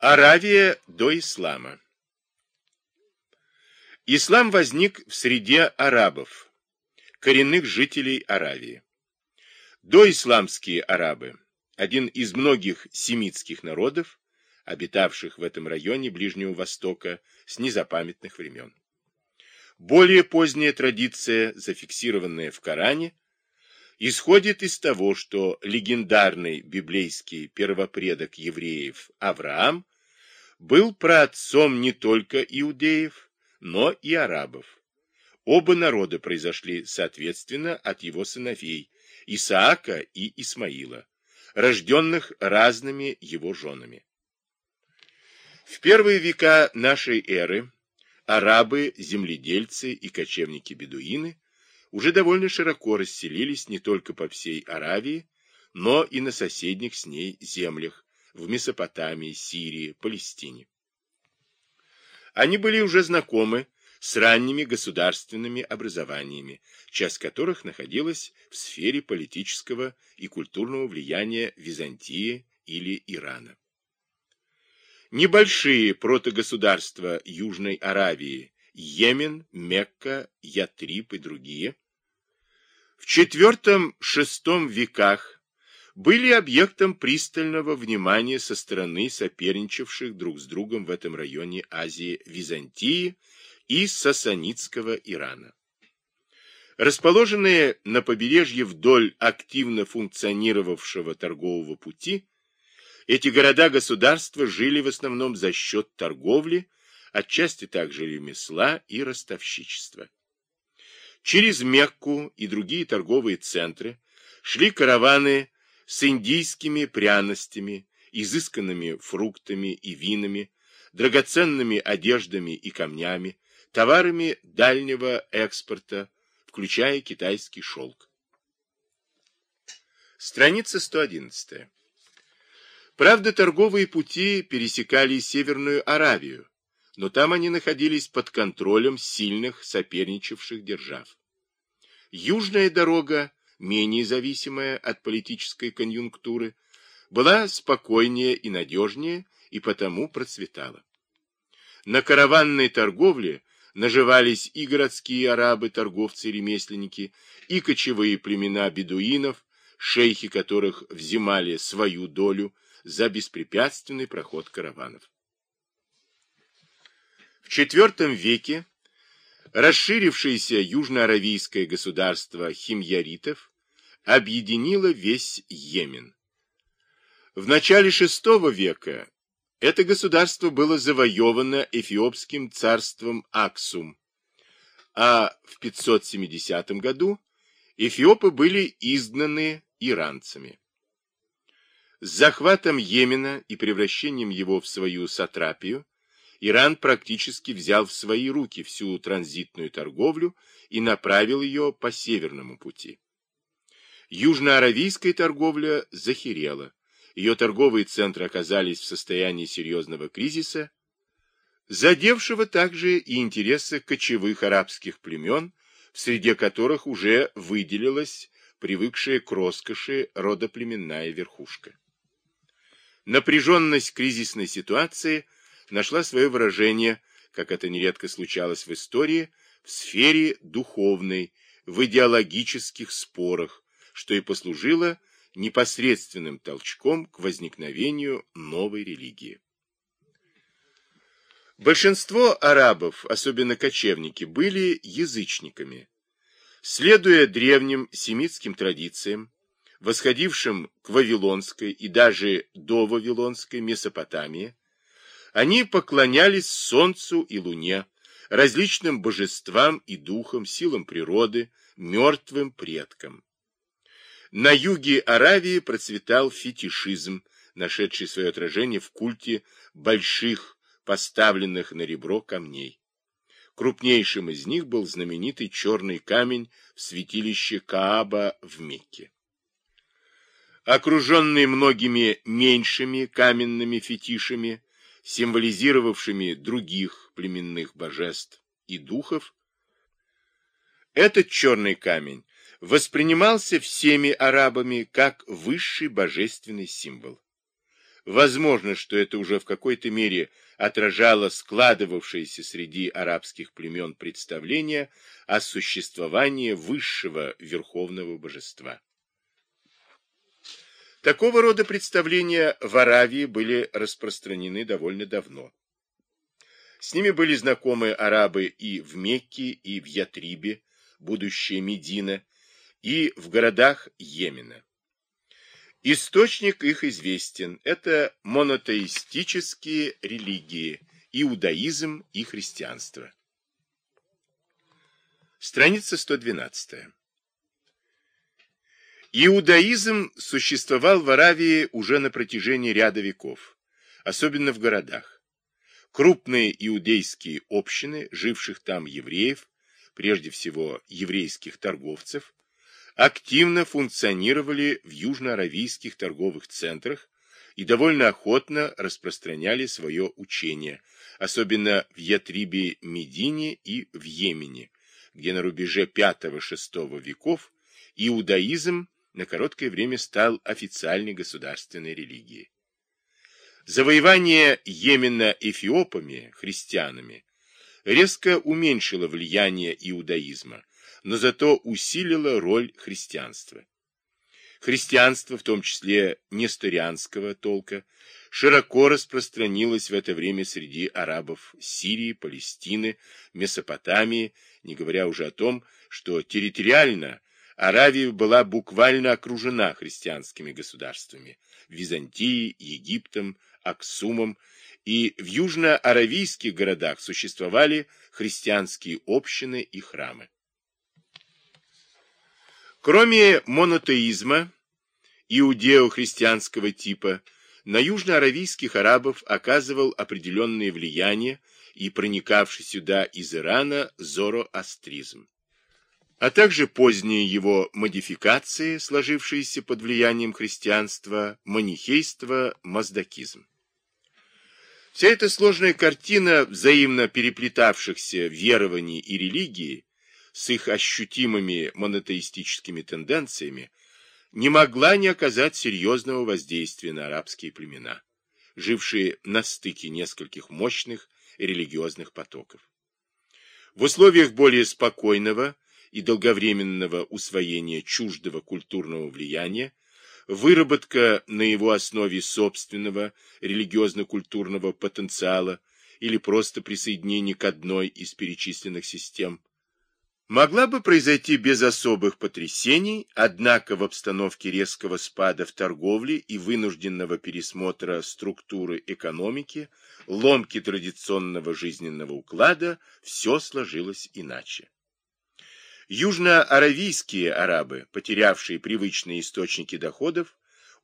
Аравия до ислама Ислам возник в среде арабов, коренных жителей Аравии. Доисламские арабы, один из многих семитских народов, обитавших в этом районе Ближнего Востока с незапамятных времен. Более поздняя традиция, зафиксированная в Коране, исходит из того, что легендарный библейский первопредок евреев Авраам был праотцом не только иудеев, но и арабов. Оба народа произошли, соответственно, от его сыновей Исаака и Исмаила, рожденных разными его женами. В первые века нашей эры арабы, земледельцы и кочевники-бедуины уже довольно широко расселились не только по всей Аравии, но и на соседних с ней землях, в Месопотамии, Сирии, Палестине. Они были уже знакомы с ранними государственными образованиями, часть которых находилась в сфере политического и культурного влияния Византии или Ирана. Небольшие протогосударства Южной Аравии Йемен, Мекка, Ятрип и другие в IV-VI веках были объектом пристального внимания со стороны соперничавших друг с другом в этом районе Азии Византии и сасанитского Ирана. Расположенные на побережье вдоль активно функционировавшего торгового пути, эти города-государства жили в основном за счет торговли, отчасти также ремесла и ростовщичества. Через Мекку и другие торговые центры шли караваны с индийскими пряностями, изысканными фруктами и винами, драгоценными одеждами и камнями, товарами дальнего экспорта, включая китайский шелк. Страница 111. Правда, торговые пути пересекали Северную Аравию, но там они находились под контролем сильных соперничавших держав. Южная дорога, менее зависимая от политической конъюнктуры, была спокойнее и надежнее, и потому процветала. На караванной торговле наживались и городские арабы, торговцы и ремесленники, и кочевые племена бедуинов, шейхи которых взимали свою долю за беспрепятственный проход караванов. В IV веке расширившееся южноаравийское государство химьяритов объединило весь Йемен. В начале VI века это государство было завоевано эфиопским царством Аксум, а в 570 году эфиопы были изгнаны иранцами. С захватом Йемена и превращением его в свою сатрапию Иран практически взял в свои руки всю транзитную торговлю и направил ее по северному пути. Южноаравийская торговля захерела, ее торговые центры оказались в состоянии серьезного кризиса, задевшего также и интересы кочевых арабских племен, в среде которых уже выделилась привыкшая к роскоши родоплеменная верхушка. Напряженность кризисной ситуации – нашла свое выражение, как это нередко случалось в истории, в сфере духовной, в идеологических спорах, что и послужило непосредственным толчком к возникновению новой религии. Большинство арабов, особенно кочевники, были язычниками. Следуя древним семитским традициям, восходившим к Вавилонской и даже до Вавилонской Месопотамии, они поклонялись солнцу и луне, различным божествам и духам, силам природы, мертвым предкам. На юге Аравии процветал фетишизм, нашедший свое отражение в культе больших, поставленных на ребро камней. Крупнейшим из них был знаменитый черный камень в святилище Кааба в Мекке. Окруженный многими меньшими каменными фетишами, символизировавшими других племенных божеств и духов, этот черный камень воспринимался всеми арабами как высший божественный символ. Возможно, что это уже в какой-то мере отражало складывавшееся среди арабских племен представление о существовании высшего верховного божества. Такого рода представления в Аравии были распространены довольно давно. С ними были знакомы арабы и в Мекке, и в Ятрибе, будущее Медина, и в городах Йемена. Источник их известен. Это монотеистические религии, иудаизм и христианство. Страница 112. Иудаизм существовал в Аравии уже на протяжении ряда веков, особенно в городах. Крупные иудейские общины, живших там евреев, прежде всего еврейских торговцев, активно функционировали в южноаравийских торговых центрах и довольно охотно распространяли свое учение, особенно в Ятрибе Медине и в Йемене, где на рубеже V-VI веков иудаизм на короткое время стал официальной государственной религией. Завоевание Йемена эфиопами, христианами, резко уменьшило влияние иудаизма, но зато усилило роль христианства. Христианство, в том числе несторианского толка, широко распространилось в это время среди арабов Сирии, Палестины, Месопотамии, не говоря уже о том, что территориально Аравия была буквально окружена христианскими государствами – Византией, Египтом, Аксумом, и в южно-аравийских городах существовали христианские общины и храмы. Кроме монотеизма, иудео-христианского типа, на южноаравийских арабов оказывал определенное влияние и проникавший сюда из Ирана зороастризм, а также поздние его модификации, сложившиеся под влиянием христианства, манихейство, маздакизм. Вся эта сложная картина взаимно переплетавшихся верований и религии с их ощутимыми монотеистическими тенденциями не могла не оказать серьезного воздействия на арабские племена, жившие на стыке нескольких мощных религиозных потоков. В условиях более спокойного и долговременного усвоения чуждого культурного влияния, выработка на его основе собственного религиозно-культурного потенциала или просто присоединение к одной из перечисленных систем, могла бы произойти без особых потрясений, однако в обстановке резкого спада в торговле и вынужденного пересмотра структуры экономики, ломки традиционного жизненного уклада, все сложилось иначе. Южноаравийские арабы, потерявшие привычные источники доходов,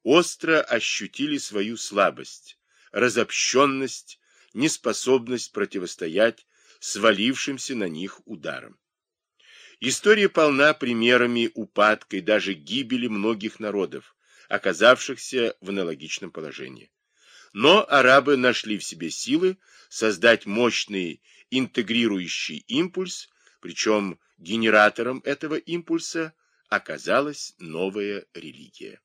остро ощутили свою слабость, разобщенность, неспособность противостоять свалившимся на них ударам. История полна примерами упадка и даже гибели многих народов, оказавшихся в аналогичном положении. Но арабы нашли в себе силы создать мощный интегрирующий импульс, причем генератором этого импульса оказалась новая религия.